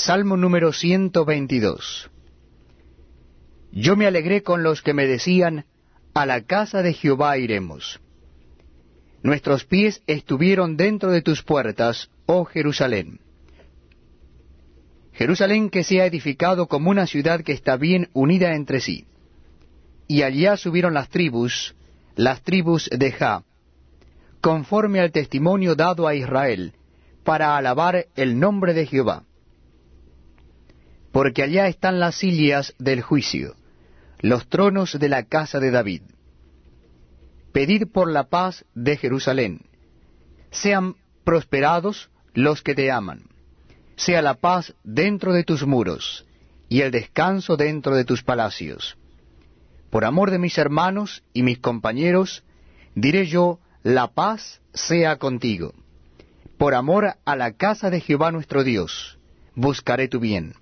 Salmo número 122. Yo me alegré con los que me decían, a la casa de Jehová iremos. Nuestros pies estuvieron dentro de tus puertas, oh Jerusalén. Jerusalén que se ha edificado como una ciudad que está bien unida entre sí. Y allá subieron las tribus, las tribus de Ja, conforme al testimonio dado a Israel, para alabar el nombre de Jehová. Porque allá están las sillas del juicio, los tronos de la casa de David. Pedid por la paz de Jerusalén. Sean prosperados los que te aman. Sea la paz dentro de tus muros, y el descanso dentro de tus palacios. Por amor de mis hermanos y mis compañeros, diré yo, la paz sea contigo. Por amor a la casa de Jehová nuestro Dios, buscaré tu bien.